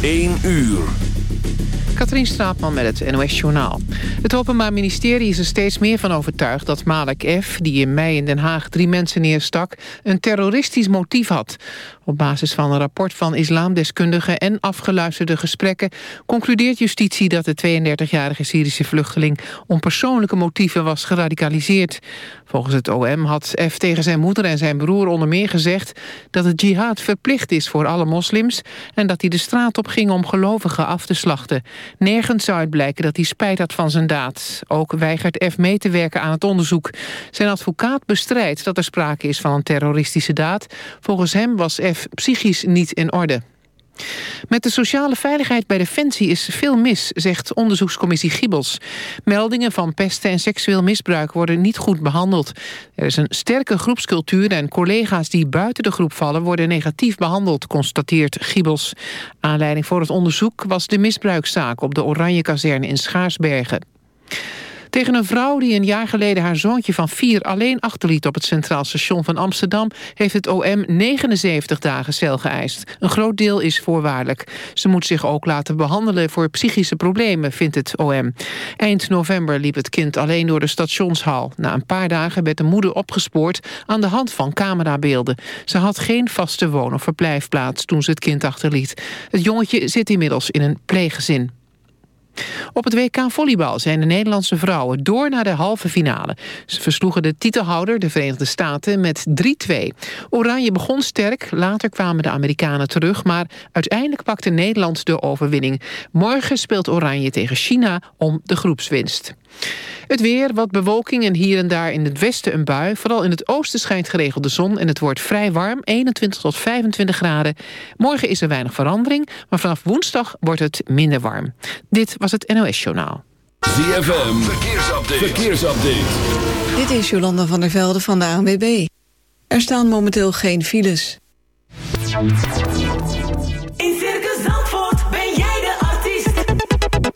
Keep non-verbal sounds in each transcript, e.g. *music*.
1 uur. Katrien Straatman met het NOS Journaal. Het Openbaar Ministerie is er steeds meer van overtuigd dat Malek F., die in mei in Den Haag drie mensen neerstak, een terroristisch motief had. Op basis van een rapport van islamdeskundigen en afgeluisterde gesprekken concludeert justitie dat de 32-jarige Syrische vluchteling om persoonlijke motieven was geradicaliseerd. Volgens het OM had F tegen zijn moeder en zijn broer onder meer gezegd dat het jihad verplicht is voor alle moslims en dat hij de straat op ging om gelovigen af te slachten. Nergens zou het blijken dat hij spijt had van zijn daad. Ook weigert F mee te werken aan het onderzoek. Zijn advocaat bestrijdt dat er sprake is van een terroristische daad. Volgens hem was F psychisch niet in orde. Met de sociale veiligheid bij Defensie is veel mis, zegt onderzoekscommissie Gibbels. Meldingen van pesten en seksueel misbruik worden niet goed behandeld. Er is een sterke groepscultuur en collega's die buiten de groep vallen worden negatief behandeld, constateert Gibbels. Aanleiding voor het onderzoek was de misbruikzaak op de Oranje-kazerne in Schaarsbergen. Tegen een vrouw die een jaar geleden haar zoontje van vier alleen achterliet op het Centraal Station van Amsterdam heeft het OM 79 dagen cel geëist. Een groot deel is voorwaardelijk. Ze moet zich ook laten behandelen voor psychische problemen, vindt het OM. Eind november liep het kind alleen door de stationshal. Na een paar dagen werd de moeder opgespoord aan de hand van camerabeelden. Ze had geen vaste woon- of verblijfplaats toen ze het kind achterliet. Het jongetje zit inmiddels in een pleeggezin. Op het WK volleybal zijn de Nederlandse vrouwen door naar de halve finale. Ze versloegen de titelhouder, de Verenigde Staten, met 3-2. Oranje begon sterk, later kwamen de Amerikanen terug... maar uiteindelijk pakte Nederland de overwinning. Morgen speelt Oranje tegen China om de groepswinst. Het weer, wat bewolking en hier en daar in het westen een bui. Vooral in het oosten schijnt geregeld de zon en het wordt vrij warm, 21 tot 25 graden. Morgen is er weinig verandering, maar vanaf woensdag wordt het minder warm. Dit was het NOS Journaal. ZFM, verkeersupdate. verkeersupdate. Dit is Jolanda van der Velde van de ANWB. Er staan momenteel geen files.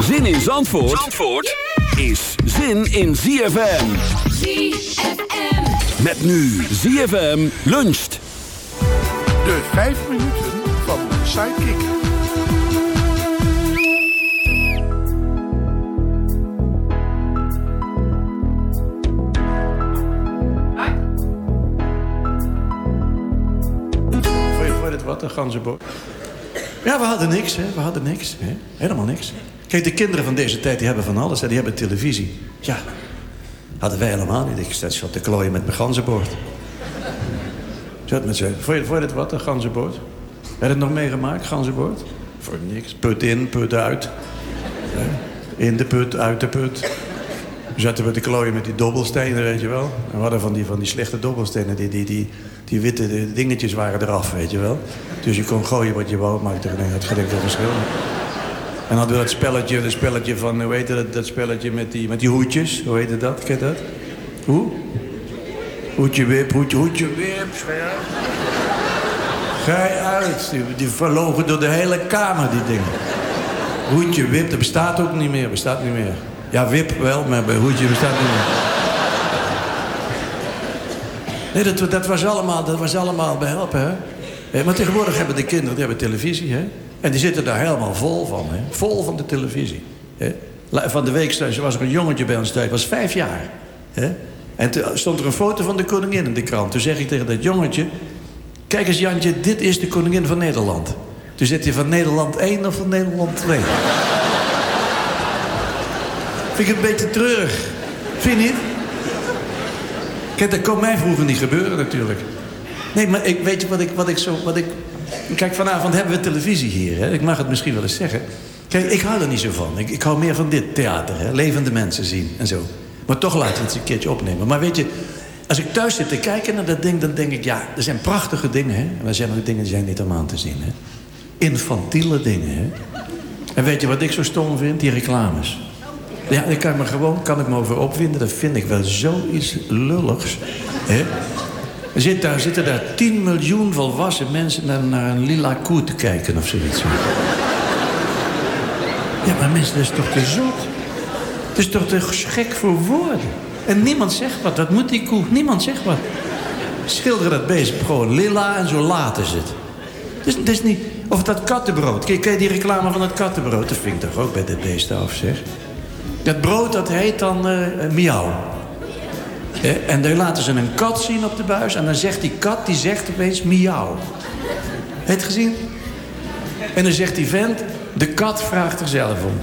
Zin in Zandvoort, Zandvoort is zin in ZFM. ZFM. Met nu ZFM luncht. De vijf minuten van de Sidekick. Voor je, voor het wat, een ganzenboot? Ja, we hadden niks, hè. We hadden niks. Hè? Helemaal niks. Kijk, de kinderen van deze tijd die hebben van alles. Hè. Die hebben televisie. Ja, hadden wij helemaal niet. Ik zat te klooien met mijn ganzenboord. Zat met. Voor je, wat, een ganzenboord? Heb je het nog meegemaakt, ganzenboord? Voor niks. Put in, put uit. In de put, uit de put. We zaten met de klooien met die dobbelstenen, weet je wel. En we hadden van die, van die slechte dobbelstenen. Die, die, die, die witte dingetjes waren eraf, weet je wel. Dus je kon gooien wat je wou, maakte geen het geen verschil. En hadden we dat spelletje, dat spelletje van, hoe heet dat, dat spelletje met die, met die hoedjes. Hoe heette dat? Ken dat? Hoe? Hoedje wip, hoedje, hoedje wip. Ga uit. Die, verlogen door de hele kamer, die dingen. Hoedje, wip, dat bestaat ook niet meer. Bestaat niet meer. Ja, wip wel, maar bij hoedje bestaat niet meer. Nee, dat, dat, was allemaal, dat was allemaal behelpen, hè. Maar tegenwoordig hebben de kinderen die hebben televisie, hè. En die zitten daar helemaal vol van, hè. Vol van de televisie. Hè? Van de week was er een jongetje bij ons thuis, was vijf jaar. Hè? En toen stond er een foto van de koningin in de krant. Toen zeg ik tegen dat jongetje... Kijk eens Jantje, dit is de koningin van Nederland. Toen zit hij van Nederland 1 of van Nederland 2. *laughs* Vind ik een beetje treurig. Vind je niet? Kijk, dat kon mij vroeger niet gebeuren natuurlijk. Nee, maar ik, weet je wat ik, wat ik zo... Wat ik... Kijk, vanavond hebben we televisie hier. Hè? Ik mag het misschien wel eens zeggen. Kijk, ik hou er niet zo van. Ik, ik hou meer van dit theater. Hè? Levende mensen zien en zo. Maar toch laten we het een keertje opnemen. Maar weet je, als ik thuis zit te kijken naar dat ding... dan denk ik, ja, er zijn prachtige dingen. Hè? En er zijn ook dingen die zijn niet om aan te zien. Hè? Infantiele dingen, hè? En weet je wat ik zo stom vind? Die reclames. Ja, daar kan ik me gewoon kan ik me over opwinden. Dat vind ik wel zoiets lulligs. Hè? Zit daar, zitten daar 10 miljoen volwassen mensen naar, naar een lila koe te kijken of zoiets. Ja, maar mensen, dat is toch te zot? Het is toch te gek voor woorden? En niemand zegt wat. Dat moet die koe. Niemand zegt wat. Schilderen dat beest gewoon lila en zo laten ze het. Dus, niet... Of dat kattenbrood. Kijk, je die reclame van dat kattenbrood? Dat vind ik toch ook bij dit beest af, zeg. Dat brood, dat heet dan eh miauw. En dan laten ze een kat zien op de buis. En dan zegt die kat, die zegt opeens miauw. Het gezien? En dan zegt die vent, de kat vraagt er zelf om.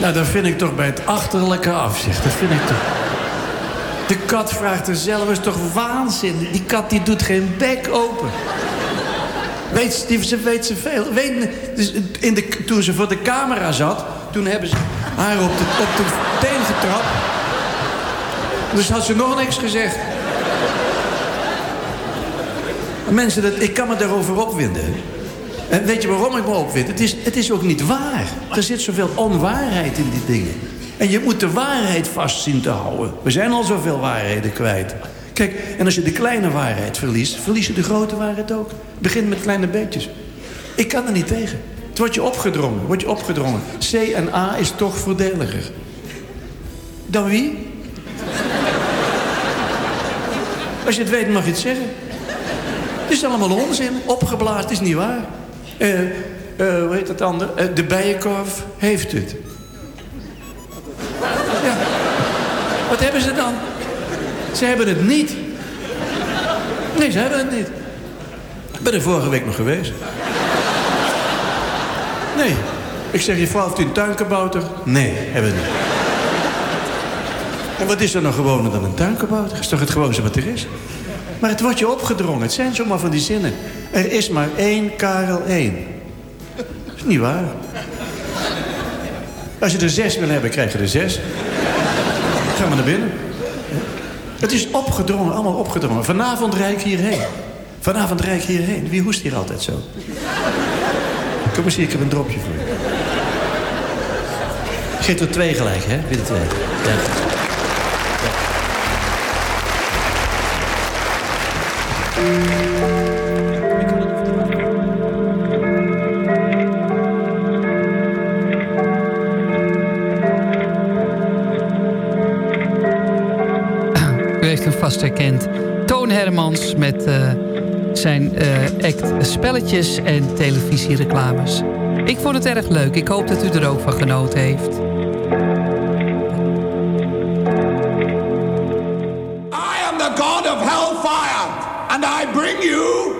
Nou, dat vind ik toch bij het achterlijke afzicht. Dat vind ik toch... De kat vraagt er zelf, is toch waanzin? Die kat die doet geen bek open. Weet, ze- weet ze veel. Weet, dus in de, toen ze voor de camera zat, toen hebben ze haar op de, op de teen getrapt. Dus had ze nog niks gezegd. Mensen, dat, ik kan me daarover opwinden. En weet je waarom ik me opwind? Het is, het is ook niet waar. Er zit zoveel onwaarheid in die dingen. En je moet de waarheid vast zien te houden. We zijn al zoveel waarheden kwijt. Kijk, en als je de kleine waarheid verliest... verlies je de grote waarheid ook. Begin met kleine beetjes. Ik kan er niet tegen. Het wordt je opgedrongen. Wordt je opgedrongen. C en A is toch voordeliger. Dan wie? Als je het weet mag je het zeggen. Het is allemaal onzin. Opgeblazen is niet waar. Eh, eh, hoe heet dat ander? Eh, de bijenkorf heeft het. Wat hebben ze dan? Ze hebben het niet. Nee, ze hebben het niet. Ik ben er vorige week nog geweest. Nee. Ik zeg, je vrouw heeft u een tuinkabouter? Nee, hebben we niet. En wat is er nog gewoner dan een tuinkabouter? Is toch het gewoonste wat er is? Maar het wordt je opgedrongen. Het zijn zomaar van die zinnen. Er is maar één Karel één. Dat is niet waar. Als je er zes wil hebben, krijg je er zes. Ga maar naar binnen. Het is opgedrongen, allemaal opgedrongen. Vanavond rijd ik hierheen. Vanavond rijd ik hierheen. Wie hoest hier altijd zo? Kom eens hier, ik heb een dropje voor je. Er twee gelijk, hè? De twee. Ja. Herkend. Toon Hermans met eh, zijn eh, act spelletjes en televisiereclames. Ik vond het erg leuk. Ik hoop dat u er ook van genoten heeft. I am the god of hellfire, and I bring you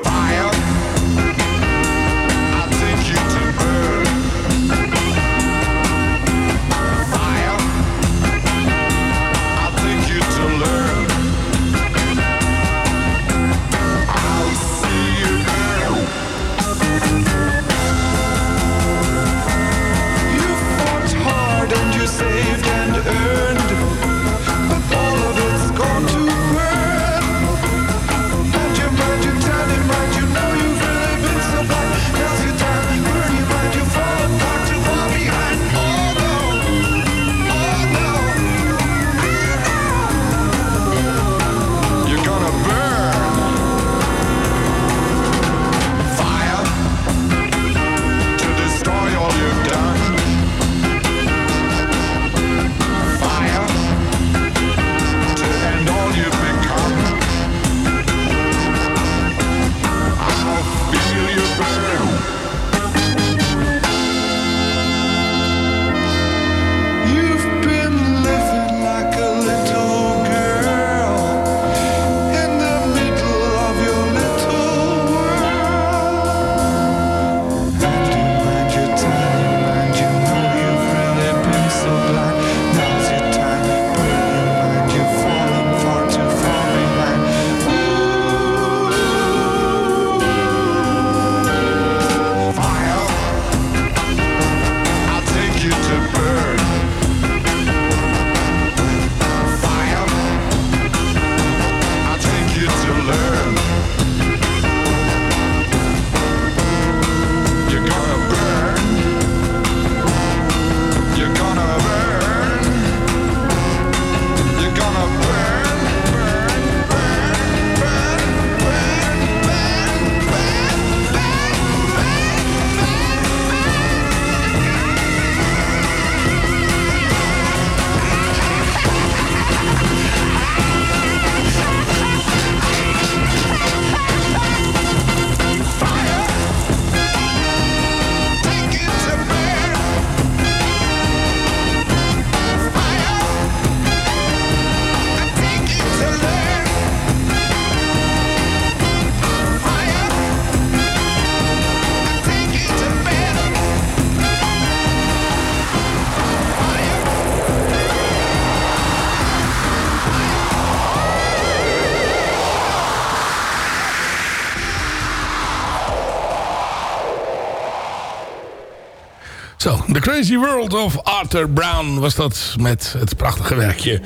Crazy World of Arthur Brown was dat met het prachtige werkje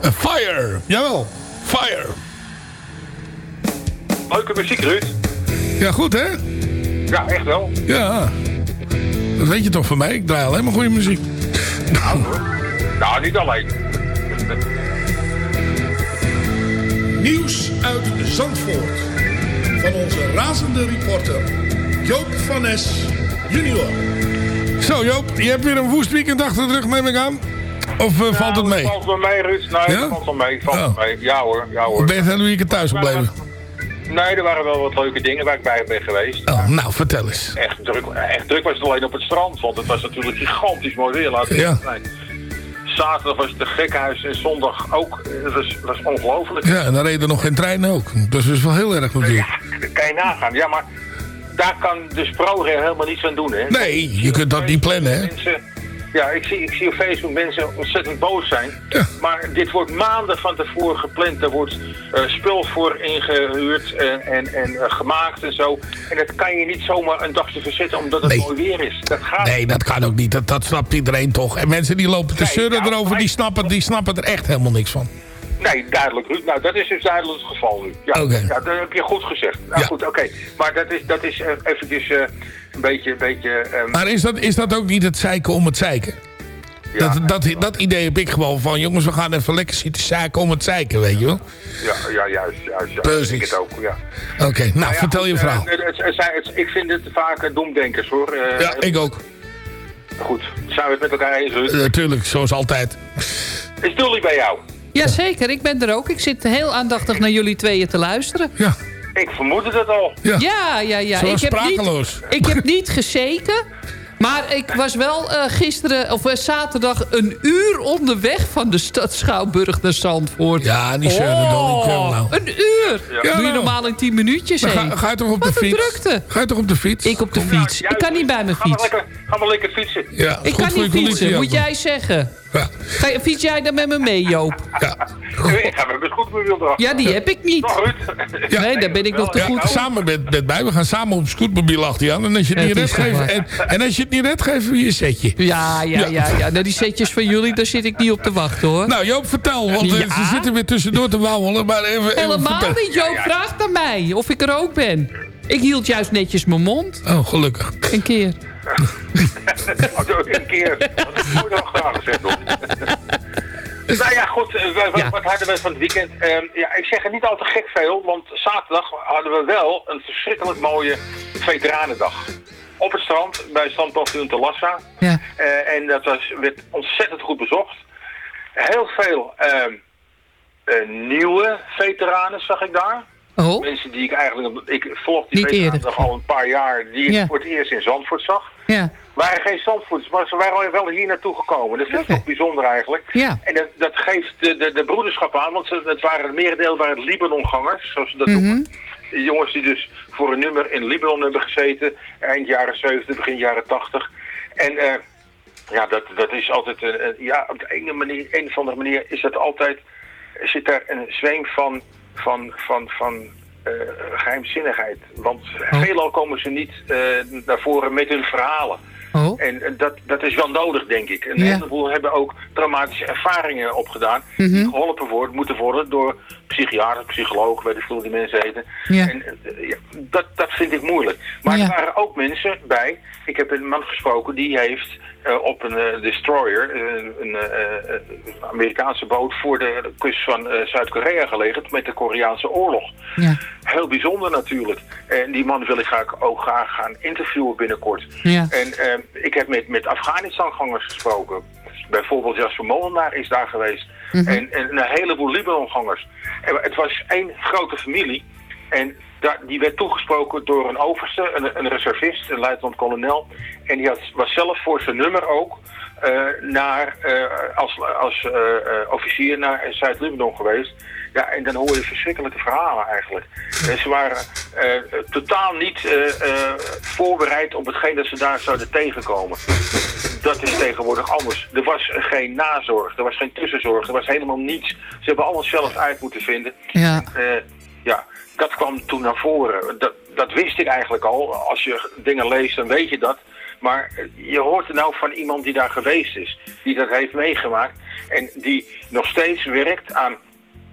eh, Fire. Jawel, Fire. Leuke muziek, Ruud. Ja, goed hè? Ja, echt wel. Ja. Dat weet je toch van mij? Ik draai alleen maar goede muziek. Nou, niet alleen. Nieuws uit Zandvoort. Van onze razende reporter Joop van Nes junior. Zo Joop, je hebt weer een woest weekend achter de rug neem ik aan. Of eh, valt het mee? Valt wel mee, Ruud. Nee, Ja? valt wel mee. Valt Oh. mee. Ja hoor, ja hoor. ben je het hele weekend thuis gebleven? Nee, er waren wel wat leuke dingen waar ik bij ben geweest. Oh, nou, vertel eens. Echt druk, echt druk was het alleen op het strand, want het was natuurlijk gigantisch mooi weer. Laten we Ja. zijn. Zaterdag was het een gekhuis en zondag ook. Het was, was ongelooflijk. Ja, en dan reden nog geen treinen ook. Dat is dus wel heel erg natuurlijk. Dat kan je nagaan. Ja, maar daar kan dus ProRail helemaal niets aan doen, hè? Nee, je kunt dat niet plannen, hè? Mensen, ja, ik zie, ik zie op Facebook mensen ontzettend boos zijn. Maar dit wordt maanden van tevoren gepland. Er wordt eh, spul voor ingehuurd en, en, en eh, gemaakt en zo. En dat kan je niet zomaar een dagje verzetten omdat het Nee. mooi weer is. Dat gaat Nee, dat kan ook niet. Dat, dat snapt iedereen toch. En mensen die lopen te Nee, zeuren nou, erover, die snappen, die snappen er echt helemaal niks van. Nee, duidelijk, Ruud. Nou, dat is dus duidelijk het geval nu. Ja, ja dat heb je goed gezegd. Nou, Ja. goed, oké. Maar dat is, dat is eh, eventjes eh, een beetje... Een beetje ehm, Maar is dat, is dat ook niet het zeiken om het zeiken? ja, dat, dat, dat idee heb ik gewoon van... jongens, we gaan even lekker zitten zeiken om het zeiken, weet je wel? ja, ja, juist, juist. Precies. Ik het ook, ja. Oké, nou, Nou ja, vertel je goed, verhaal. eh, het, het, zijn- het- ik vind het vaak eh, doemdenkers, hoor. Eh, ja, ik ook. Goed, zijn we het met elkaar eens? Natuurlijk, zoals altijd. Is Dolly bij jou? Jazeker, ik ben er ook. Ik zit heel aandachtig naar jullie tweeën te luisteren. Ja. Ik vermoedde dat al. Ja, Ja, ja, ja. Zo Ik heb, sprakeloos. niet, ik heb niet gezeken. Maar ik was wel eh, gisteren, of eh, zaterdag, een uur onderweg van de stad Schouwburg naar Zandvoort. Ja, niet Dolly. Kom nou. Een uur. Ja, Doe je nou. normaal in 10 minuutjes heen. ga, ga je toch op de Wat fiets? drukte. Ga je toch op de fiets? Ik op de fiets. Ik kan niet bij mijn Ga maar fiets. lekker, ga maar lekker fietsen. Ja, Ik kan niet fietsen, moet jij zeggen. Ja. Fiets jij dan met me mee, Joop? Ja. Ik ga met mijn. Ja, die heb ik niet. Ja. Nee, daar ben ik nog te Ja, goed ja. Samen met, met mij, we gaan samen op scootmobiel achter je aan. En als je het niet redt, geven, en, en als je het niet redt, geven we je een setje. Ja, ja, Ja. ja, ja. Nou, die setjes van jullie, daar zit ik niet op te wachten, hoor. Nou, Joop, vertel, want eh, Ja? ze zitten weer tussendoor te wauwelen. Maar even, even Helemaal vertel. niet, Joop. Vraag naar mij of ik er ook ben. Ik hield juist netjes mijn mond. Oh, gelukkig. Een keer. *laughs* Oh, doe ik een keer. Dat ik nog graag gezegd. *laughs* Nou ja, goed. eh, wat, Ja. wat hadden we van het weekend? Ehm, ja, ik zeg er niet al te gek veel, want zaterdag hadden we wel een verschrikkelijk mooie veteranendag. Op het strand, bij strandpaviljoen te Lassa. Ja. Eh, en dat was, werd ontzettend goed bezocht. Heel veel ehm, eh, nieuwe veteranen zag ik daar. Oh, Mensen die ik eigenlijk... Ik volg die Niet eerder. al een paar jaar, die ik Ja. voor het eerst in Zandvoort zag ja. waren geen Zandvoorters, maar ze waren wel hier naartoe gekomen. Dat is Oké. toch bijzonder eigenlijk. Ja. En dat, dat geeft de, de, de broederschap aan, want ze, het waren het merendeel waren het Libanongangers, zoals ze dat Mhm. noemen. Jongens die dus voor een nummer in Libanon hebben gezeten, eind jaren 70, begin jaren 80. En eh, ja, dat, dat is altijd, een, een- ja, op de ene manier, een of andere manier is dat altijd, zit daar een zweem van, van, van, van eh, geheimzinnigheid. Want veelal komen ze niet eh, naar voren met hun verhalen. Oh. En dat, dat is wel nodig, denk ik. Een Ja. heleboel hebben ook traumatische ervaringen opgedaan. Mhm. Die geholpen worden, moeten worden door psychiaters, psychologen, weet ik veel die mensen heten. Ja. En eh, ja, dat, dat vind ik moeilijk. Maar er waren ook mensen bij. Ik heb een man gesproken die heeft eh, op een eh, destroyer, eh, een Amerikaanse boot, voor de kust van Zuid-Korea gelegen met de Koreaanse oorlog. Ja. Heel bijzonder natuurlijk. En die man wil ik graag, ook graag gaan interviewen binnenkort. Ja. En ik heb met, met Afghanistan-gangers gesproken. Bijvoorbeeld Jasper Molenaar is daar geweest. Mhm. en, en een heleboel Libanon-gangers. En het was één grote familie. En daar, die werd toegesproken door een overste, een, een reservist, een luitenant-kolonel. En die had, was zelf voor zijn nummer ook eh, naar, eh, als, als eh, officier naar Zuid-Libanon geweest. Ja, en dan hoor je verschrikkelijke verhalen eigenlijk. Eh, ze waren totaal niet voorbereid op hetgeen dat ze daar zouden tegenkomen. Dat is tegenwoordig anders. Er was geen nazorg, er was geen tussenzorg, er was helemaal niets. Ze hebben alles zelf uit moeten vinden. Ja. Ja, dat kwam toen naar voren. Dat, dat wist ik eigenlijk al. Als je dingen leest, dan weet je dat. Maar je hoort er nou van iemand die daar geweest is, die dat heeft meegemaakt en die nog steeds werkt aan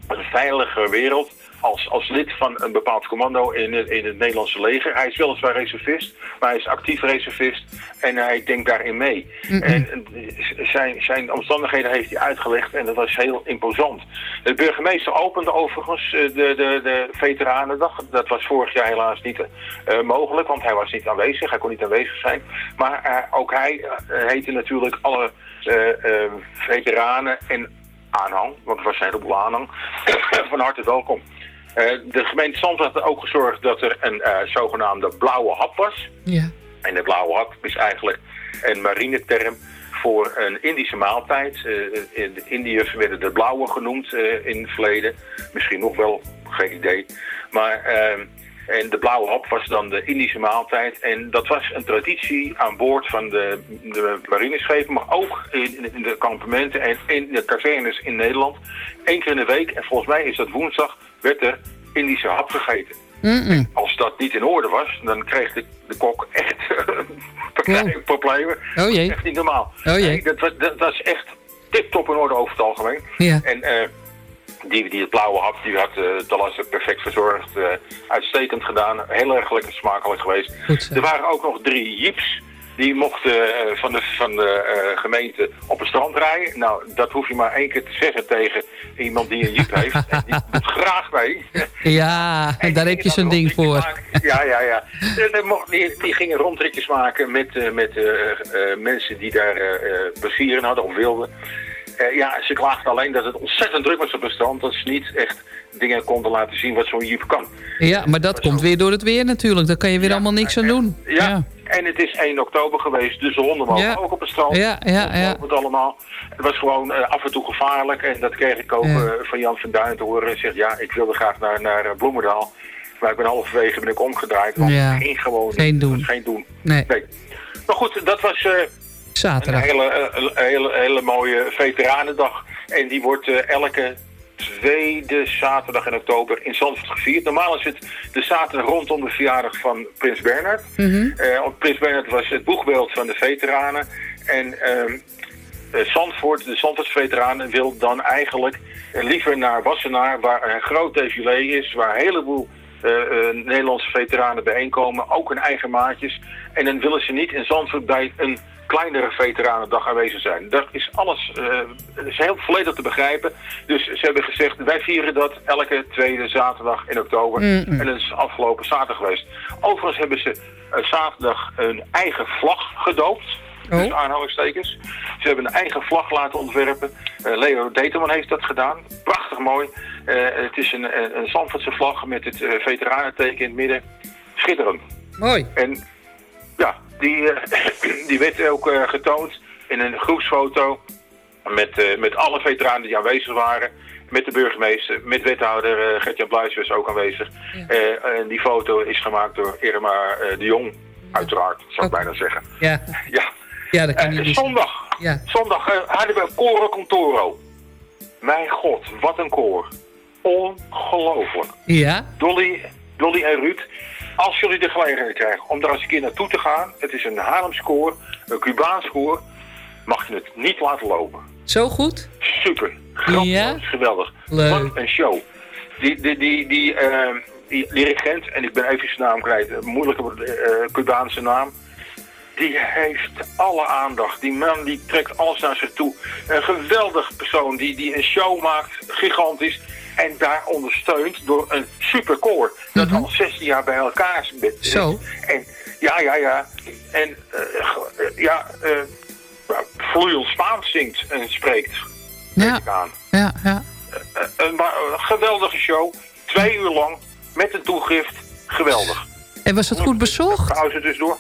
een veiliger wereld als, als lid van een bepaald commando in het, in het Nederlandse leger. Hij is weliswaar reservist, maar hij is actief reservist en hij denkt daarin mee. En eh, zijn, zijn omstandigheden heeft hij uitgelegd en dat was heel imposant. De burgemeester opende overigens eh, de, de, de Veteranendag. Dat was vorig jaar helaas niet eh, mogelijk, want hij was niet aanwezig. Hij kon niet aanwezig zijn. Maar ook hij heette natuurlijk alle veteranen en aanhang, want er was een heleboel aanhang, *coughs* van harte welkom. Eh, de gemeente Zandvoort had ook gezorgd dat er een eh, zogenaamde blauwe hap was. Ja. En de blauwe hap is eigenlijk een marineterm voor een Indische maaltijd. Eh, in de Indiërs werden de blauwe genoemd in het verleden. Misschien nog wel, geen idee. Maar ehm, en de blauwe hap was dan de Indische maaltijd. En dat was een traditie aan boord van de, de marineschepen, maar ook in, in de kampementen en in de kazernes in Nederland. Eén keer in de week, en volgens mij is dat woensdag, werd er Indische hap gegeten. Als dat niet in orde was, dan kreeg de, de kok echt *laughs* problemen. Oh jee. Echt niet normaal. Oh jee. Nee, dat, was- dat was echt tip-top in orde over het algemeen. Ja. En eh, die, die het blauwe hap, die had uh, Talassa perfect verzorgd. eh, uitstekend gedaan. Heel erg lekker smakelijk geweest. Goed. Er waren ook nog drie jeeps. Die mochten eh, van de, van de eh, gemeente op het strand rijden. Nou, dat hoef je maar één keer te zeggen tegen iemand die een jeep heeft. *laughs* En die doet graag mee. Ja, en *laughs* daar heb je zo'n ding voor. Ja, ja, ja. Die, die gingen rondritjes maken met, eh, met eh, eh, mensen die daar eh, eh, plezier in hadden of wilden. Eh, ja, ze klaagden alleen dat het ontzettend druk was op het strand. Dat ze niet echt dingen konden laten zien wat zo'n jeep kan. Ja, maar dat komt weer door het weer natuurlijk. Daar kan je weer allemaal niks aan doen. Ja. En het is 1 oktober geweest, dus de honden mogen Ja. ook op het strand. Ja, ja, ja. Het allemaal. Het was gewoon eh, af en toe gevaarlijk. En dat kreeg ik ook eh, van Jan van Duin te horen. Hij zegt, ja, ik wilde graag naar, naar Bloemendaal. Maar ik ben halverwege ben ik omgedraaid. Want ging gewoon. Geen doen. Geen doen. Nee. Maar goed, dat was een hele, eh, hele, hele mooie veteranendag. En die wordt eh, elke tweede zaterdag in oktober in Zandvoort gevierd. Normaal is het de zaterdag rondom de verjaardag van Prins Bernhard. Want Prins Bernhard was het boegbeeld van de veteranen. En eh, Zandvoort, de Zandvoortsveteranen, wil dan eigenlijk liever naar Wassenaar... waar een groot défilé is, waar een heleboel Nederlandse veteranen bijeenkomen. Ook hun eigen maatjes. En dan willen ze niet in Zandvoort bij een kleinere veteranendag aanwezig zijn. Dat is alles eh, is heel volledig te begrijpen. Dus ze hebben gezegd, wij vieren dat elke tweede zaterdag in oktober. En dat is afgelopen zaterdag geweest. Overigens hebben ze eh, zaterdag een eigen vlag gedoopt. Oh. Dus aanhalingstekens. Ze hebben een eigen vlag laten ontwerpen. Eh, Leo Determan heeft dat gedaan. Prachtig mooi. Het is een, een, een Zandvoortse vlag met het veteranenteken in het midden. Schitterend. Mooi. En die, eh, *clears throat* die werd ook eh, getoond in een groepsfoto met, eh, met alle veteranen die aanwezig waren. Met de burgemeester, met wethouder eh Gert-Jan Bluis was ook aanwezig. En die foto is gemaakt door Irma de Jong, uiteraard, zou ik bijna zeggen. Ja, Ja. ja dat kan niet mis. zondag, Ja. zondag hadden we Coro Contoro. Mijn god, wat een koor. Ongelooflijk. Ja? Dolly, Dolly en Ruud, als jullie de gelegenheid krijgen om daar eens een keer naartoe te gaan. Het is een Haarlems koor, een Cubaans koor. Mag je het niet laten lopen. Zo goed? Super. Grandioos, Ja? geweldig. Leuk. Wat een show. Die, die, die, die, eh, die dirigent, en ik ben even zijn naam kwijt, een moeilijke eh, Cubaanse naam. Die heeft alle aandacht. Die man die trekt alles naar zich toe. Een geweldig persoon die, die een show maakt, gigantisch. En daar ondersteund door een superkoor. Dat al 16 jaar bij elkaar. Mhm. Zo. En ja, ja, ja. En eh, ja, nou, vloeiend Spaans zingt en spreekt. Ja. aan. Ja, ja. Eh, een, geweldige show. Twee uur lang. Met een toegift. Geweldig. En was het goed bezocht? Pauze dus door.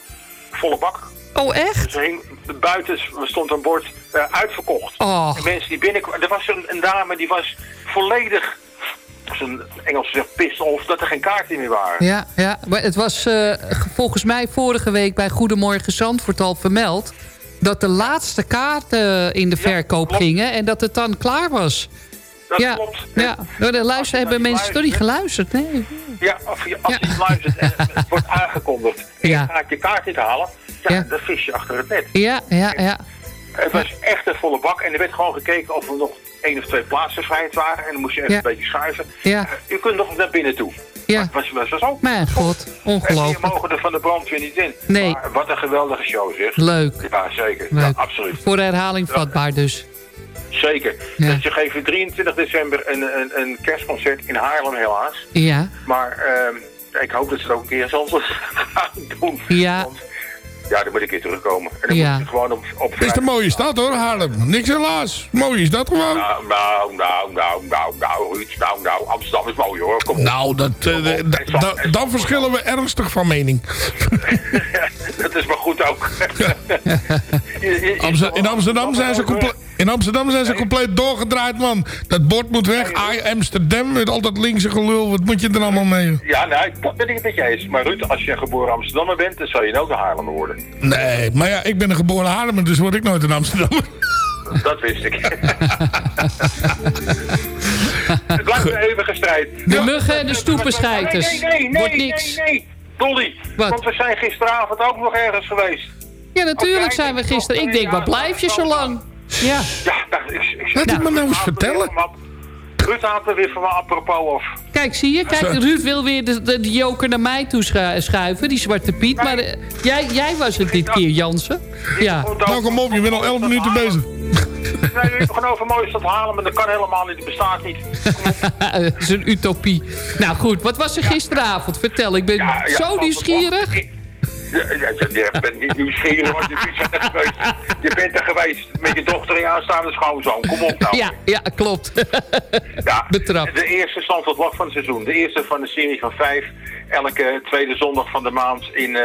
Volle bak. Oh, echt? Dus heen, buiten stond een bord uitverkocht. Oh. En mensen die binnenkwamen... Er was een, een dame die was volledig... Zijn Engels zegt pissed off dat er geen kaarten meer waren. Ja, ja. Maar het was eh, volgens mij vorige week bij Goedemorgen Zandvoort al vermeld... dat de laatste kaarten in de verkoop gingen en dat het dan klaar was. Dat ja, klopt. ja. Door de luister hebben mensen toch niet geluisterd. Nee. Ja, of je, als je luistert en *laughs* het wordt aangekondigd en Ja. je gaat je kaart niet halen... ja, Ja. dan vis je achter het net. Ja, ja, ja. Het was echt een volle bak en er werd gewoon gekeken of er nog één of twee plaatsen vrij waren. En dan moest je even Ja. een beetje schuiven. Ja. Eh, U kunt nog naar binnen toe. Ja. Maar het was, was ook. Mijn god, En je ongelooflijk. mogen er van de brandweer niet in. Nee. Maar wat een geweldige show zeg. Leuk. Ja, zeker. Ja, absoluut. Voor herhaling vatbaar dus. Zeker. Ja. Dat je geeft 23 december een, een, een kerstconcert in Haarlem helaas. Ja, Maar ehm, ik hoop dat ze het ook een keer zelfs *laughs* gaan doen. ja, Want, ja, dan moet ik keer terugkomen. En dan Ja. moet ik gewoon op, op Het is een mooie stad hoor, Haarlem. Niks helaas. Mooi is dat gewoon. Nou, nou, nou, nou, nou, nou, Ruud, nou, nou, Amsterdam is mooi hoor, kom op. Nou, dat, eh, da- da- dan verschillen we ernstig van mening. *laughs* dat is maar goed ook. *laughs* *laughs* In, Amsterdam zijn ze comple- in Amsterdam zijn ze compleet doorgedraaid, man. Dat bord moet weg. I Amsterdam met al dat linkse gelul. Wat moet je er allemaal mee? Ja, nee, dat ben ik het met je eens. Maar Ruud, als je een geboren Amsterdammer bent, dan zou je ook een Haarlemmer worden. Nee, maar ja, ik ben een geboren Haarlemmer, dus word ik nooit een Amsterdammer. *laughs* Dat wist ik. *laughs* het blijft een eeuwige strijd. De muggen en de stoepenscheiters. Nee, nee, nee, nee, Wordt niks. nee, nee. Dolly, Wat? want we zijn gisteravond ook nog ergens geweest. Ja, natuurlijk zijn we gisteren. Ik denk, wat blijf je zo lang? Ja. Ja, dat is... Ik, Laat het me nou eens vertellen. Ruud had er weer van me apropos of. Kijk, zie je? Kijk, Ruud wil weer de, de, de joker naar mij toe schu- schuiven. Die Zwarte Piet. Maar eh, jij, jij was het dit keer, Jansen. Ja. Nou, kom op, je bent al 11 minuten bezig. Nee, u gewoon over mooi is dat halen, maar dat kan helemaal niet. Het bestaat niet. *laughs* Het is een utopie. Nou goed, wat was er gisteravond? Vertel, ik ben Ja, ja, zo nieuwsgierig. Ja, ja, je bent niet nieuwsgierig, want je bent er geweest. Je bent er geweest met je dochter en je aanstaande schoonzoon. Kom op nou. Ja, ja, klopt. Ja, *laughs* Betrapt. De eerste Zandvoort Lach van het seizoen. De eerste van de serie van vijf. Elke tweede zondag van de maand in eh,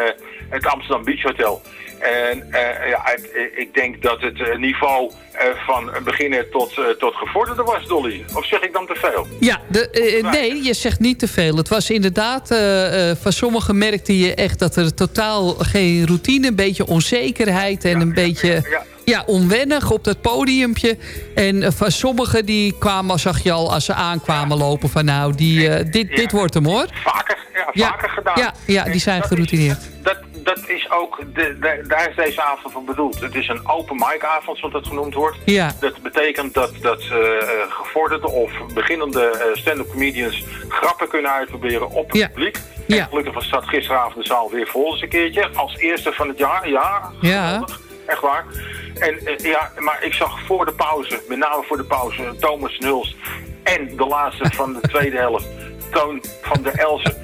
het Amsterdam Beach Hotel. En eh, ja, ik denk dat het eh, niveau eh, van beginnen tot, tot gevorderde was, Dolly. Of zeg ik dan te veel? Ja, de, nee, je zegt niet te veel. Het was inderdaad, van sommigen merkte je echt dat er totaal geen routine, een beetje onzekerheid en een beetje ja. ja, onwennig op dat podiumpje. En van sommigen die kwamen, zag je al als ze aankwamen lopen van nou, die, dit, dit wordt hem hoor. Vaker, ja, vaker gedaan. ja, ja, die zijn geroutineerd. Dat, ook, de, de- daar is deze avond voor bedoeld. Het is een open mic avond, zoals dat genoemd wordt. Ja. Dat betekent dat, dat eh, eh, gevorderde of beginnende eh, stand-up comedians grappen kunnen uitproberen op het Ja. publiek. Ja. Gelukkig was dat gisteravond de zaal weer vol eens een keertje. Als eerste van het jaar, ja. Ja. Echt waar. En ja, maar ik zag voor de pauze, met name voor de pauze, Thomas Nuls en de laatste van de tweede helft, Toon van der Elsen.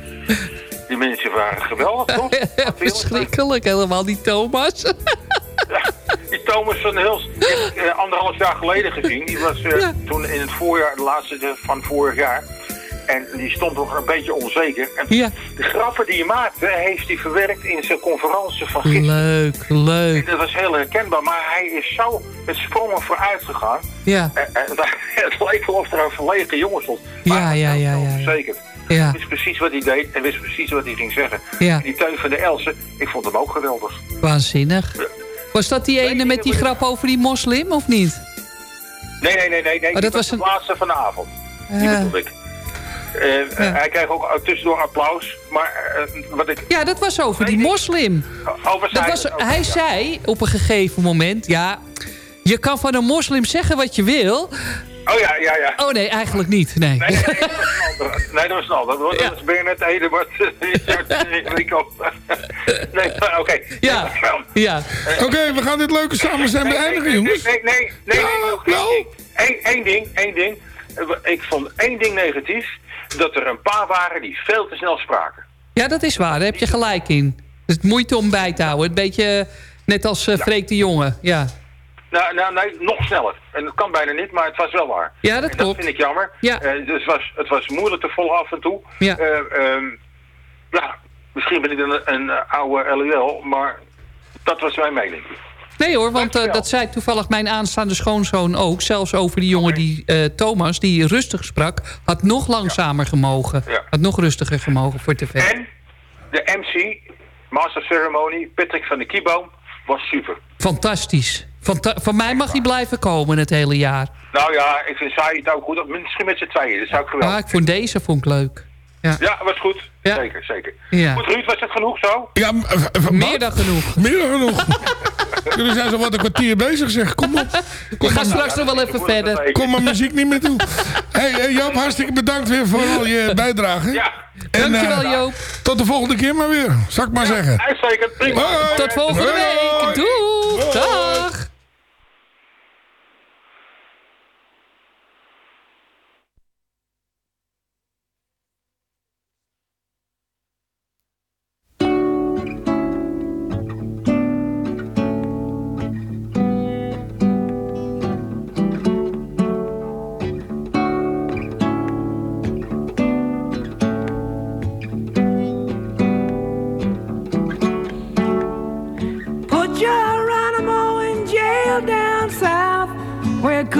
Die mensen waren geweldig, *laughs* toch? Verschrikkelijk, helemaal die Thomas. Die Thomas van Hils, heb ik eh, anderhalf jaar geleden gezien. Die was eh, Ja. toen in het voorjaar, de laatste de- van vorig jaar. En die stond nog een beetje onzeker. En Ja. de grappen die hij maakte, heeft hij verwerkt in zijn conferentie van gisteren. Leuk, leuk. Dat was heel herkenbaar, maar hij is zo met sprongen vooruit gegaan. Ja, En, en *laughs* het leek wel of er een verlegen jongen stond. Ja, Maar ja, ja, ja, ja. Zeker. Ja. Wist precies wat hij deed en wist precies wat hij ging zeggen. Ja. Die Teun van de Elsen, ik vond hem ook geweldig. waanzinnig. Was dat die ene met die grap over die moslim, of niet? Nee, nee, nee, nee. nee. Oh, dat Die was een- de laatste van de avond. Die Eh. bedoel ik. Eh, Hij kreeg ook tussendoor applaus. Maar eh, wat ik... Ja, dat was over die moslim. Over Dat was, over- hij ja. zei op een gegeven moment... Ja, je kan van een moslim zeggen wat je wil. Oh ja, ja, ja. Oh nee, eigenlijk niet. Nee. Nee, nee, nee, dat was een. Nee, dat was een ander. Dat was, Ja. was Bernard. Nee, oké. Ja, ja. Oké, we gaan dit leuke samen zijn beëindigen, jongens. Nee, nee, nee, nee, nee, Ja, nee. Eén, één ding, één ding. Eh, Ik vond één ding negatief. Dat er een paar waren die veel te snel spraken. Ja, dat is waar. Daar heb je gelijk in. Het is moeite om bij te houden. Een beetje net als eh, Freek de Jonge. Ja. Nou, nou, nee, nog sneller. En dat kan bijna niet, maar het was wel waar. Ja, dat en klopt. dat vind ik jammer. Ja. Eh, dus het was, het was moeilijk te volgen af en toe. Ja. Ehm, ja, misschien ben ik een, een oude LUL, maar dat was mijn mening. Nee hoor, want eh, dat zei toevallig mijn aanstaande schoonzoon ook. Zelfs over die jongen die Thomas, die rustig sprak... had nog langzamer gemogen. Ja. Had nog rustiger gemogen voor tv. En de MC, Master Ceremony, Patrick van de Kieboom, was super. Fantastisch. Fanta van mij mag hij blijven komen het hele jaar. Nou ja, ik vind Saai het ook goed. Misschien met z'n tweeën, dat zou ik geweldig Ah, ik vond deze vond ik leuk. Ja, was goed. Zeker, zeker. Ja. Goed, Ruud, was het genoeg zo? Ja, v- v- Meer dan genoeg. *laughs* Meer dan genoeg. *laughs* Jullie zijn zo wat een kwartier bezig, zeg. Kom op. We gaan straks nog wel even verder. Kom mijn muziek niet meer toe. hey, eh, Joop, hartstikke bedankt weer voor al je bijdrage. Ja. En, Dankjewel eh, Joop. Tot de volgende keer maar weer, zal ik maar zeggen. Uitstekend, prima. Tot volgende week. Doeg. Dag.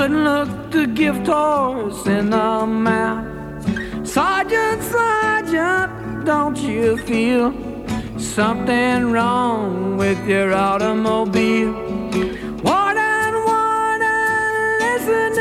Couldn't look the gift horse in the mouth. Sergeant, Sergeant, don't you feel something wrong with your automobile? Warden, Warden, listen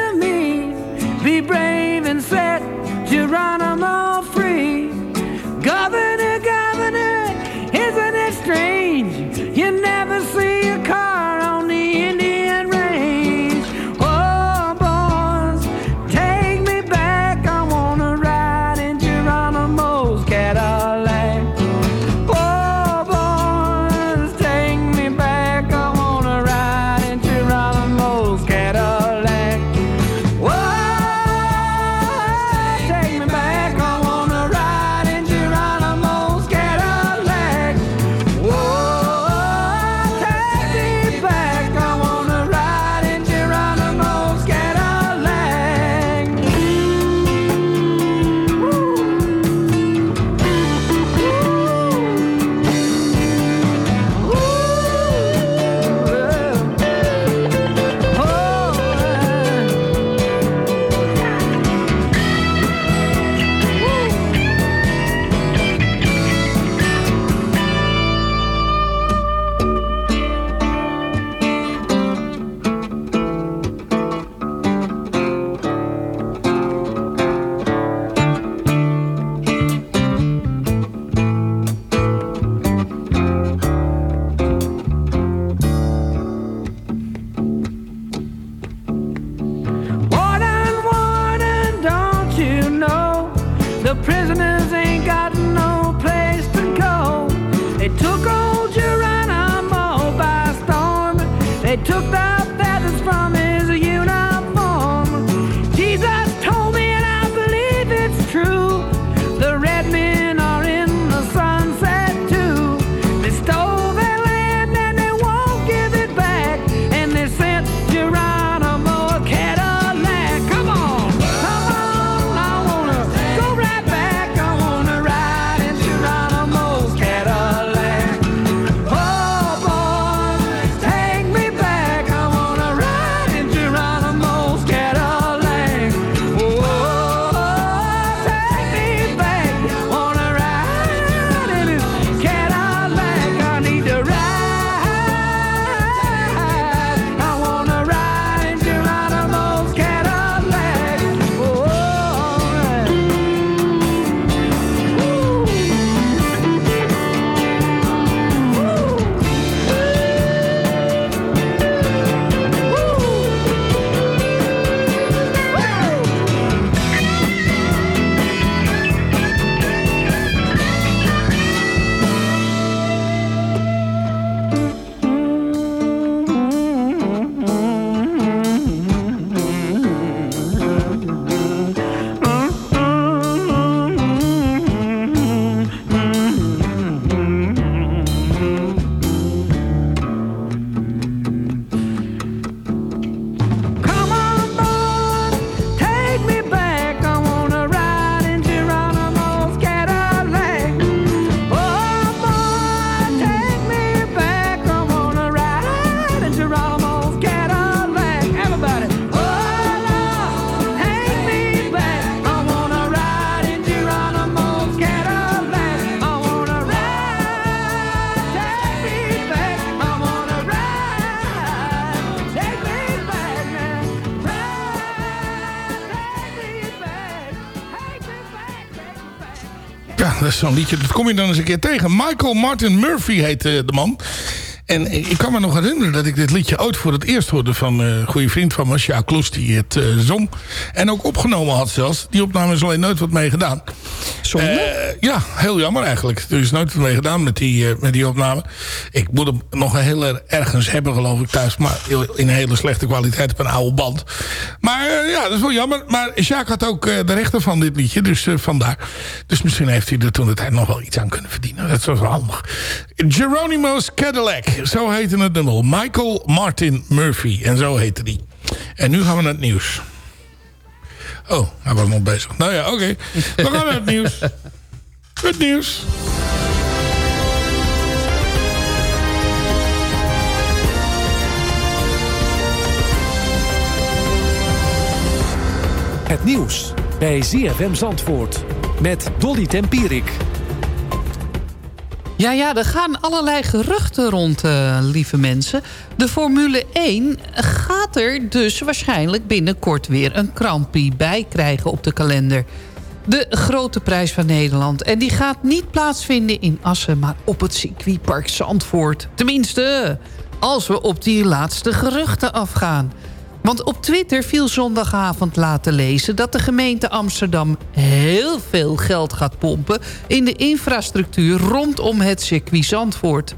dat is zo'n liedje. Dat kom je dan eens een keer tegen. Michael Martin Murphy heet eh, de man. En ik kan me nog herinneren dat ik dit liedje ooit voor het eerst hoorde... van een goede vriend van me, Kloes, die het uh, zong. En ook opgenomen had zelfs. Die opname is alleen nooit wat mee gedaan. Uh, ja, heel jammer eigenlijk. Er is nooit mee gedaan met die, uh, met die opname. Ik moet hem nog heel erg ergens hebben geloof ik thuis. Maar in hele slechte kwaliteit op een oude band. Maar ja, dat is wel jammer. Maar Sjaak had ook de rechten van dit liedje. Dus vandaar. Dus misschien heeft hij er toen de tijd nog wel iets aan kunnen verdienen. Dat was wel handig. Geronimo's Cadillac. Zo heette het nummer. Michael Martin Murphy. En zo heette die. En nu gaan we naar het nieuws. Oh, hij was nog bezig. Nou ja, oké. We gaan naar het nieuws. Het nieuws. Het nieuws bij ZFM Zandvoort. Met Dolly Tempierik. Ja, ja, er gaan allerlei geruchten rond, uh, lieve mensen. De Formule 1 gaat er dus waarschijnlijk binnenkort weer een krampie bij krijgen op de kalender. De grote prijs van Nederland. En die gaat niet plaatsvinden in Assen, maar op het circuitpark Zandvoort. Tenminste, als we op die laatste geruchten afgaan. Want op Twitter viel zondagavond laten lezen... dat de gemeente Amsterdam heel veel geld gaat pompen... in de infrastructuur rondom het circuit Zandvoort.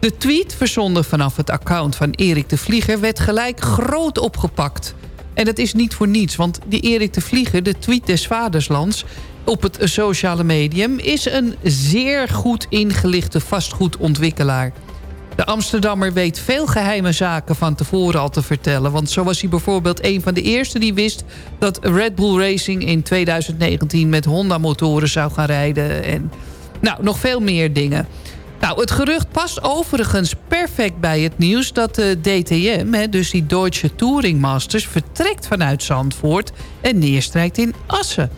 De tweet, verzonden vanaf het account van Erik de Vlieger... werd gelijk groot opgepakt. En dat is niet voor niets, want die Erik de Vlieger... de tweet des vaderslands op het sociale medium... is een zeer goed ingelichte vastgoedontwikkelaar... De Amsterdammer weet veel geheime zaken van tevoren al te vertellen. Want zo was hij bijvoorbeeld een van de eerste die wist... dat Red Bull Racing in 2019 met Honda-motoren zou gaan rijden. En nou, nog veel meer dingen. Nou, het gerucht past overigens perfect bij het nieuws... dat de DTM, dus die Deutsche Touring Masters... vertrekt vanuit Zandvoort en neerstrijkt in Assen.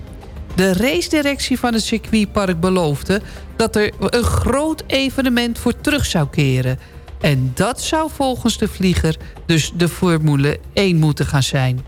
De racedirectie van het circuitpark beloofde dat er een groot evenement voor terug zou keren. En dat zou volgens de vlieger dus de Formule 1 moeten gaan zijn.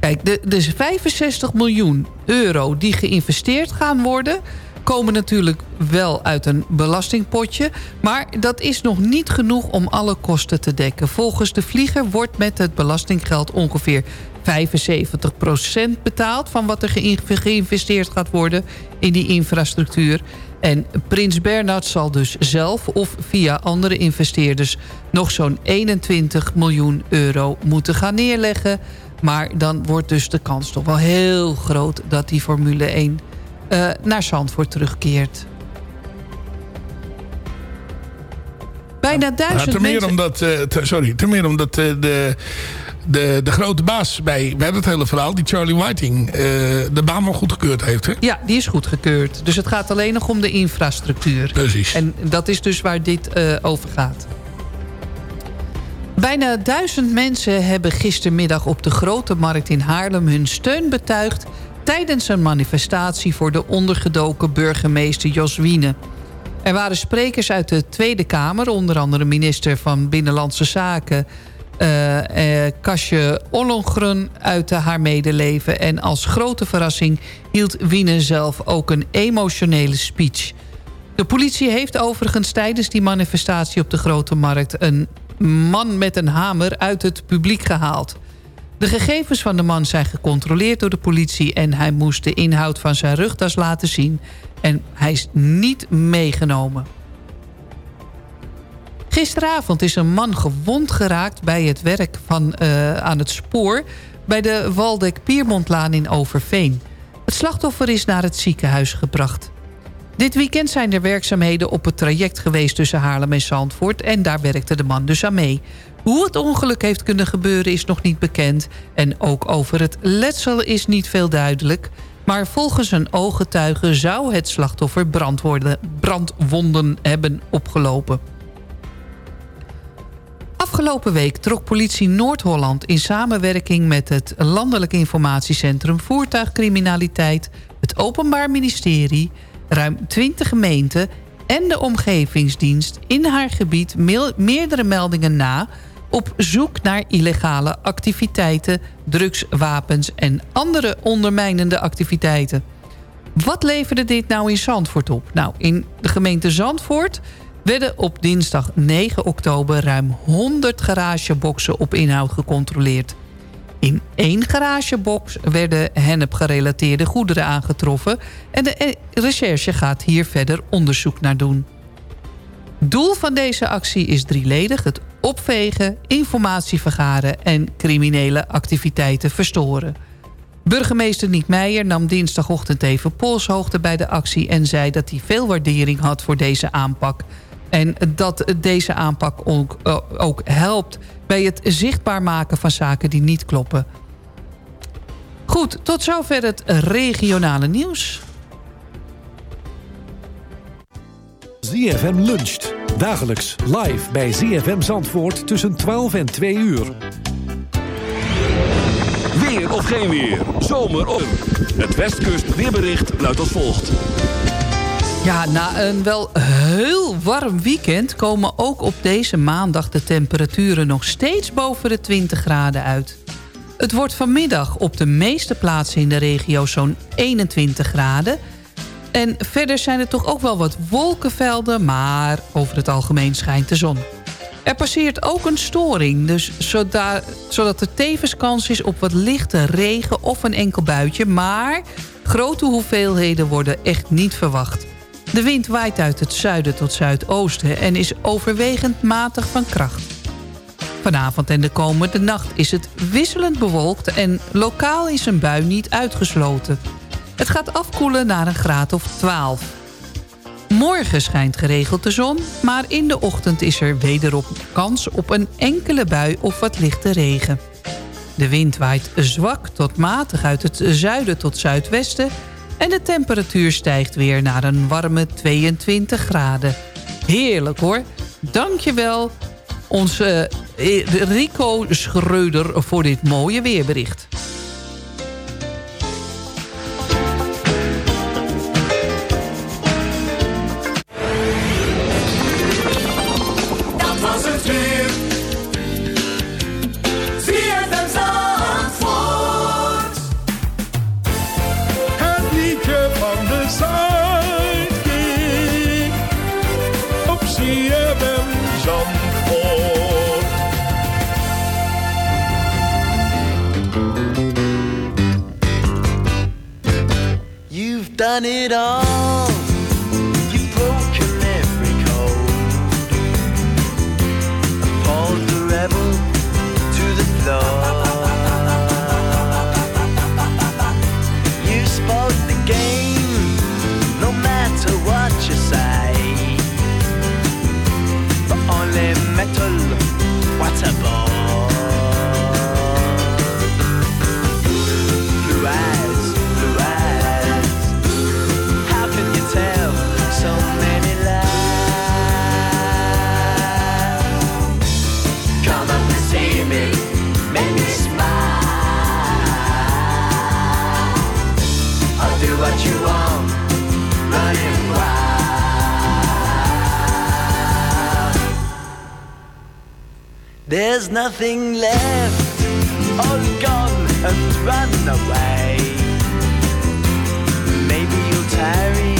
Kijk, de, de 65 miljoen euro die geïnvesteerd gaan worden komen natuurlijk wel uit een belastingpotje. Maar dat is nog niet genoeg om alle kosten te dekken. Volgens de vlieger wordt met het belastinggeld ongeveer 75% betaald... van wat er geïnvesteerd gaat worden in die infrastructuur. En Prins Bernhard zal dus zelf of via andere investeerders... nog zo'n 21 miljoen euro moeten gaan neerleggen. Maar dan wordt dus de kans toch wel heel groot... dat die Formule 1 uh, naar Zandvoort terugkeert. Bijna duizend ja, ten meer mensen... Omdat, uh, te, sorry, ten meer omdat uh, de, de, de grote baas bij, bij dat hele verhaal, die Charlie Whiting, de baan wel goedgekeurd heeft. Hè? Ja, die is goedgekeurd. Dus het gaat alleen nog om de infrastructuur. Precies. En dat is dus waar dit over gaat. Bijna duizend mensen hebben gistermiddag op de Grote Markt in Haarlem hun steun betuigd tijdens een manifestatie voor de ondergedoken burgemeester Jos Wiene. Er waren sprekers uit de Tweede Kamer, onder andere minister van Binnenlandse Zaken... Uh, uh, Kasje Ollongren uit haar medeleven. En als grote verrassing hield Wiene zelf ook een emotionele speech. De politie heeft overigens tijdens die manifestatie op de Grote Markt... een man met een hamer uit het publiek gehaald. De gegevens van de man zijn gecontroleerd door de politie... en hij moest de inhoud van zijn rugtas laten zien. En hij is niet meegenomen. Gisteravond is een man gewond geraakt bij het werk van, uh, aan het spoor... bij de Waldek-Piermontlaan in Overveen. Het slachtoffer is naar het ziekenhuis gebracht. Dit weekend zijn er werkzaamheden op het traject geweest tussen Haarlem en Zandvoort... en daar werkte de man dus aan mee. Hoe het ongeluk heeft kunnen gebeuren is nog niet bekend... en ook over het letsel is niet veel duidelijk... maar volgens een ooggetuige zou het slachtoffer brandwonden hebben opgelopen. Afgelopen week trok politie Noord-Holland in samenwerking met het Landelijk Informatiecentrum Voertuigcriminaliteit, het Openbaar Ministerie, ruim 20 gemeenten en de omgevingsdienst in haar gebied meerdere meldingen na op zoek naar illegale activiteiten, drugs, wapens en andere ondermijnende activiteiten. Wat leverde dit nou in Zandvoort op? Nou, in de gemeente Zandvoort werden op dinsdag 9 oktober... ruim 100 garageboxen op inhoud gecontroleerd. In één garagebox werden hennep-gerelateerde goederen aangetroffen... en de recherche gaat hier verder onderzoek naar doen. Doel van deze actie is drieledig. Het opvegen, informatie vergaren en criminele activiteiten verstoren. Burgemeester Niek Meijer nam dinsdagochtend even polshoogte bij de actie... en zei dat hij veel waardering had voor deze aanpak. En dat deze aanpak ook, eh, ook helpt bij het zichtbaar maken van zaken die niet kloppen. Goed, tot zover het regionale nieuws. ZFM luncht. Dagelijks live bij ZFM Zandvoort tussen 12 en 2 uur. Weer of geen weer. Zomer of... Het Westkust weerbericht luidt als volgt. Ja, na een wel heel warm weekend komen ook op deze maandag de temperaturen nog steeds boven de 20 graden uit. Het wordt vanmiddag op de meeste plaatsen in de regio zo'n 21 graden. En verder zijn er toch ook wel wat wolkenvelden, maar over het algemeen schijnt de zon. Er passeert ook een storing, dus zodat, zodat er tevens kans is op wat lichte regen of een enkel buitje. Maar grote hoeveelheden worden echt niet verwacht. De wind waait uit het zuiden tot zuidoosten en is overwegend matig van kracht. Vanavond en de komende nacht is het wisselend bewolkt en lokaal is een bui niet uitgesloten. Het gaat afkoelen naar een graad of 12. Morgen schijnt geregeld de zon, maar in de ochtend is er wederop kans op een enkele bui of wat lichte regen. De wind waait zwak tot matig uit het zuiden tot zuidwesten... en de temperatuur stijgt weer naar een warme 22 graden. Heerlijk hoor. Dankjewel onze eh, Rico Schreuder voor dit mooie weerbericht. Done it all. There's nothing left, all gone and run away. Maybe you'll tarry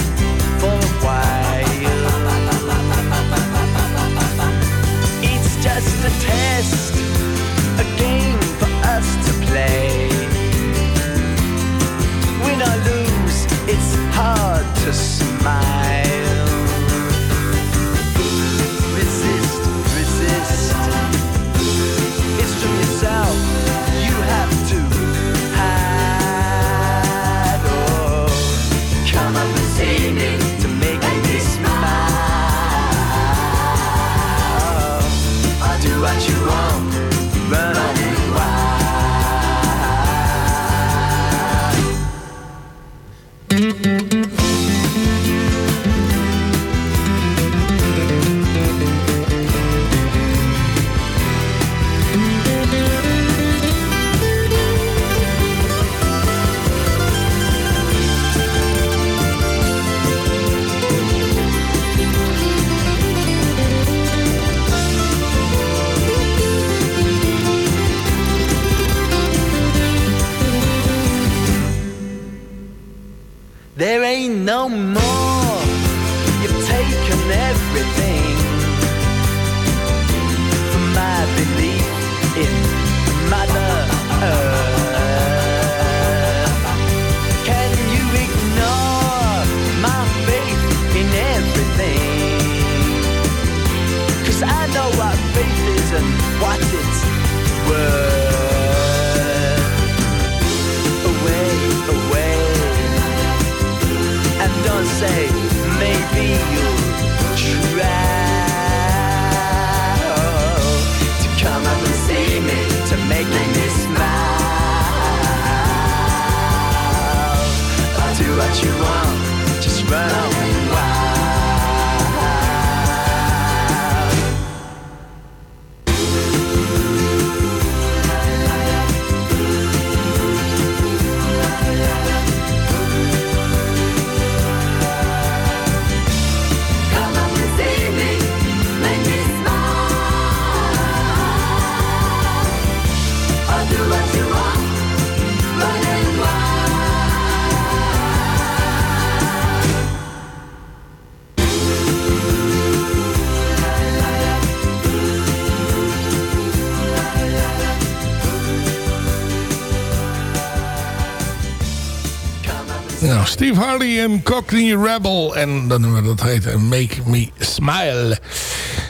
Steve Hardy en Cockney Rebel. En dat nummer dat heet eh, Make Me Smile.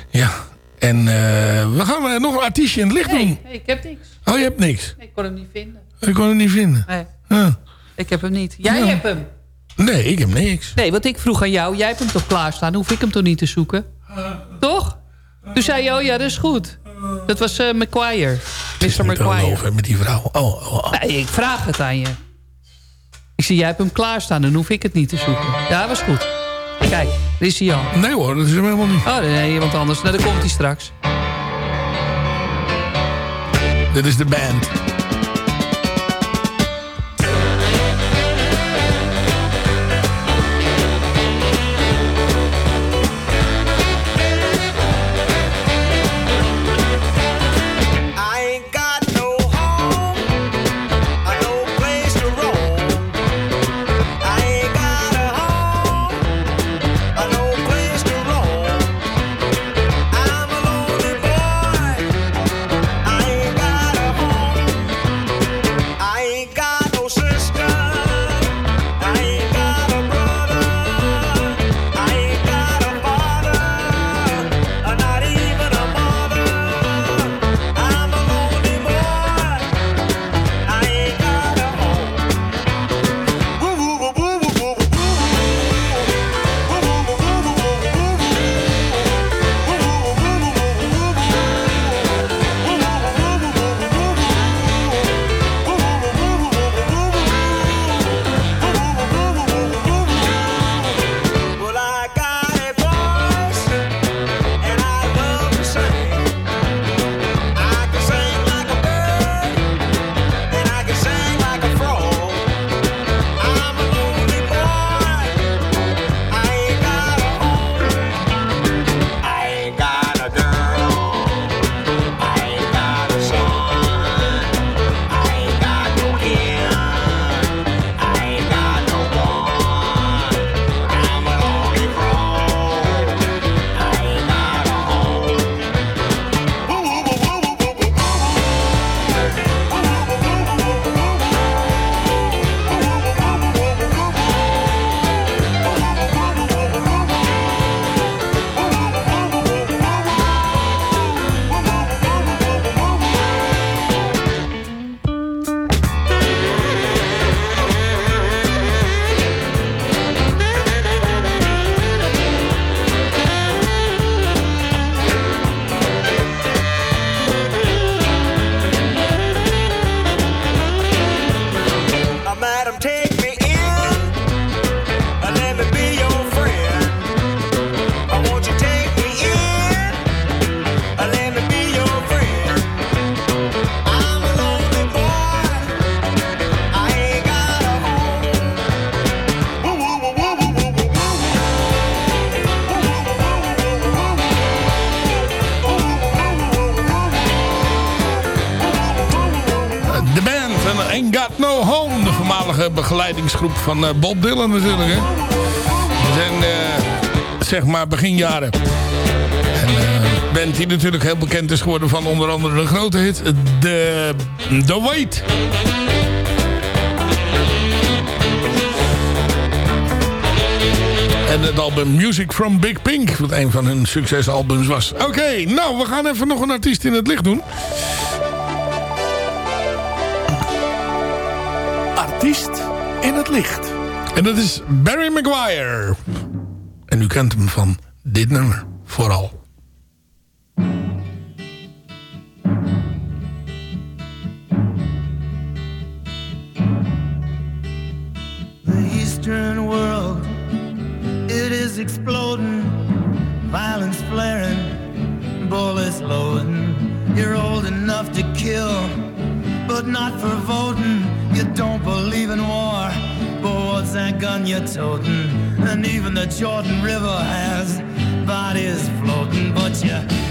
Ja, en eh, we gaan eh, nog een artiestje in het licht doen. Nee, ik heb niks. Oh, je hebt niks? Ik kon hem niet vinden. Ik kon hem niet vinden. Nee, Ah. ik heb hem niet. Jij Ja. hebt hem. Nee, ik heb niks. Nee, want ik vroeg aan jou. Jij hebt hem toch klaarstaan? Hoef ik hem toch niet te zoeken? Toch? Toen zei je, oh ja, dat is goed. Dat was eh McQuire. Mr. McQuire. Over met die vrouw. Oh, oh, oh. Nee, ik vraag het aan je. Ik zie, jij hebt hem klaarstaan. Dan hoef ik het niet te zoeken. Ja, was goed. Kijk, daar is hij al. Nee hoor, dat is hem helemaal niet. Oh, nee, iemand anders. Nou, dan komt hij straks. Dit is de band. No Home. De voormalige begeleidingsgroep van eh, Bob Dylan natuurlijk. Hè. zijn eh, zeg maar beginjaren. En uh, band natuurlijk heel bekend is geworden van onder andere de grote hit. The, The Wait. En het album Music from Big Pink, wat een van hun succesalbums was. Oké, nou, we gaan even nog een artiest in het licht doen. artiest in het licht. En dat is Barry Maguire. En u kent hem van dit nummer vooral. The Eastern world, it is exploding. Violence flaring, bullets loading. You're old enough to kill, but not for voting. don't believe in war. But what's that gun you're toting? And even the Jordan River has bodies floating, but you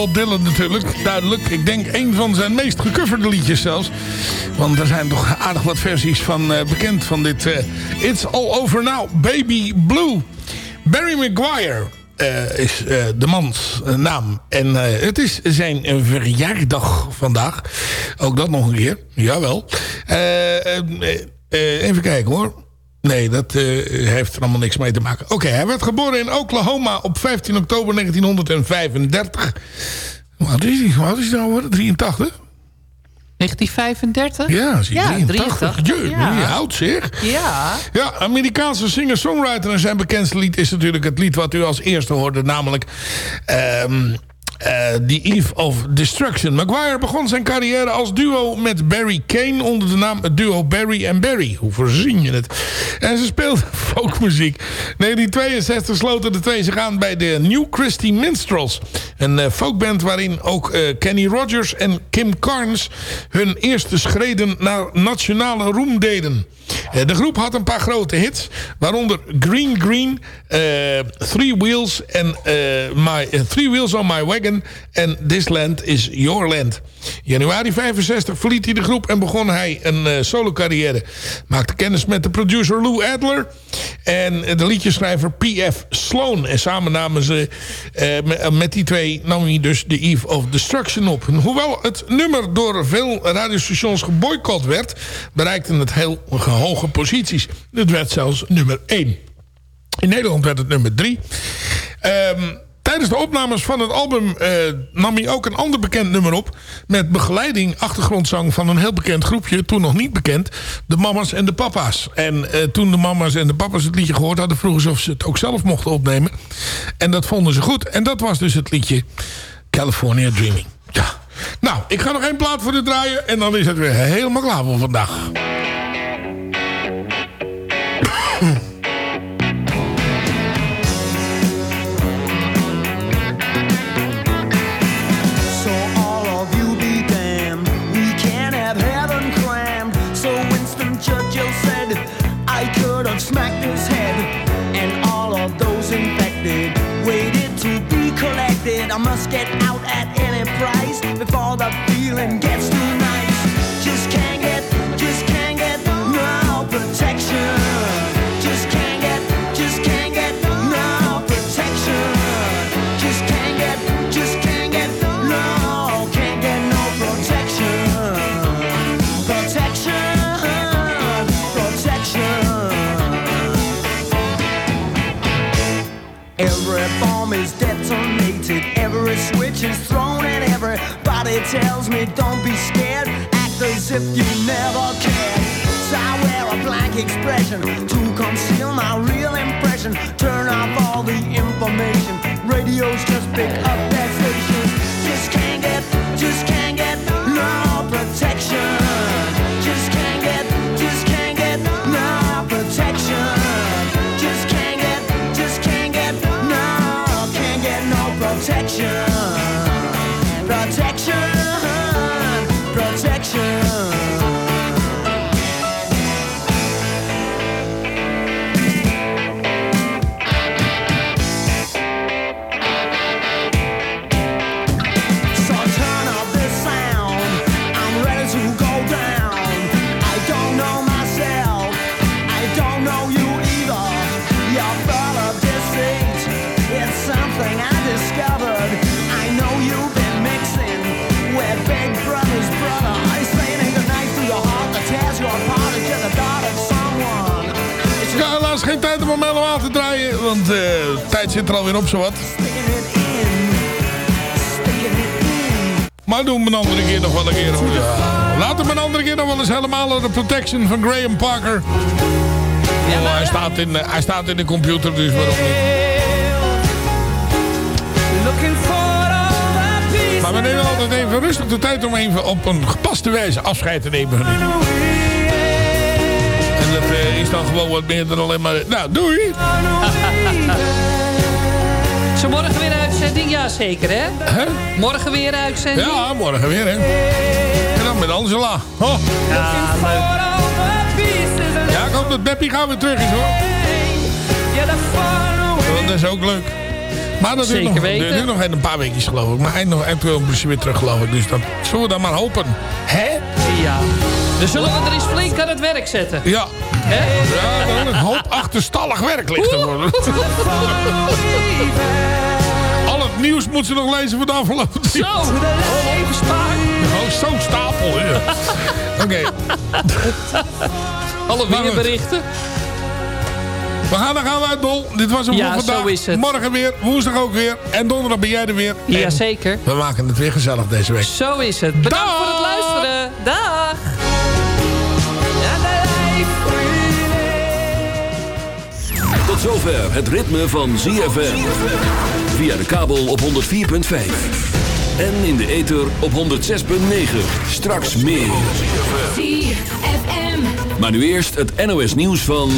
Bob Dylan natuurlijk, duidelijk. Ik denk een van zijn meest gecoverde liedjes zelfs. Want er zijn toch aardig wat versies van eh, bekend van dit eh, It's All Over Now, Baby Blue. Barry Maguire eh, is de mans naam. En het is zijn verjaardag vandaag. Ook dat nog een keer, jawel. Even kijken hoor. Nee, dat eh, heeft er allemaal niks mee te maken. Oké, hij werd geboren in Oklahoma op 15 oktober 1935. Hoe oud is hij? Oud is hij nou geworden? 83? 1935? Ja, zie je, ja 83. 83. Jee, ja. oud zeg. Ja. Ja, Amerikaanse singer-songwriter. En zijn bekendste lied is natuurlijk het lied wat u als eerste hoorde. Namelijk ehm, eh, The Eve of Destruction. Maguire begon zijn carrière als duo met Barry Kane... onder de naam duo Barry and Barry. Hoe voorzien je het? En ze speelden *laughs* folkmuziek. 1962 sloten de twee zich aan bij de New Christie Minstrels. Een eh, folkband waarin ook eh, Kenny Rogers en Kim Carnes... hun eerste schreden naar nationale roem deden. De groep had een paar grote hits. Waaronder Green Green, Three Wheels en my, Three Wheels on My Wagon en This Land is Your Land. Januari 65 verliet hij de groep en begon hij een eh, solo carrière. Maakte kennis met de producer Lou Adler en de liedjeschrijver P.F. Sloan. En samen namen ze eh, met, die twee nam hij dus The Eve of Destruction op. Hoewel het nummer door veel radiostations geboycott werd, bereikte het heel hoge posities. Het werd zelfs nummer 1. In Nederland werd het nummer 3. Tijdens de opnames van het album eh, nam hij ook een ander bekend nummer op. Met begeleiding, achtergrondzang van een heel bekend groepje. Toen nog niet bekend. De Mama's en de Papa's. En eh, toen de Mama's en de Papa's het liedje gehoord hadden... vroegen ze of ze het ook zelf mochten opnemen. En dat vonden ze goed. En dat was dus het liedje California Dreaming. Ja. Nou, ik ga nog één plaat voor u draaien. En dan is het weer helemaal klaar voor vandaag. Ja, helaas geen tijd om hem helemaal te draaien. Want eh, de tijd zit er alweer op, zowat. Maar doen we een andere keer nog wel een keer. hoor. Ja. Laten we een andere keer nog wel eens helemaal de protection van Graham Parker. Oh, hij, staat in, eh, hij staat in de computer, dus waarom niet? We nemen altijd even rustig de tijd om even op een gepaste wijze afscheid te nemen. En dat eh, is dan gewoon wat meer dan alleen maar... Nou, doei! Zo morgen weer uitzending? Ja, zeker hè? Morgen weer uitzending? Ja, morgen weer hè. En dan met Angela. Oh. Ja, Ja, ik hoop dat Beppie gaan weer terug is hoor. Want dat is ook leuk. Maar dat duurt Zeker nog, weten. duurt nu nog een paar weekjes geloof ik. Maar eind nog eind is hij weer terug geloof ik. Dus dat zullen we dan maar hopen. Hè? Ja. Dus zullen we er eens flink aan het werk zetten? Ja. Hè? Ja, dan een hoop achterstallig werk ligt er voor. Al het nieuws moet ze nog lezen van de afgelopen Zo, even spaar. Oh, zo'n stapel. ja. Oké. Alle Maar goed. weerberichten. We gaan, dan gaan we uit, Dol. Dit was hem Ja, voor vandaag. zo is het. Morgen weer, woensdag ook weer. En donderdag ben jij er weer. Jazeker. We maken het weer gezellig deze week. Zo is het. Bedankt voor het luisteren. Dag. Tot zover het ritme van ZFM. Via de kabel op 104.5. En in de ether op 106.9. Straks meer. Maar nu eerst het NOS nieuws van...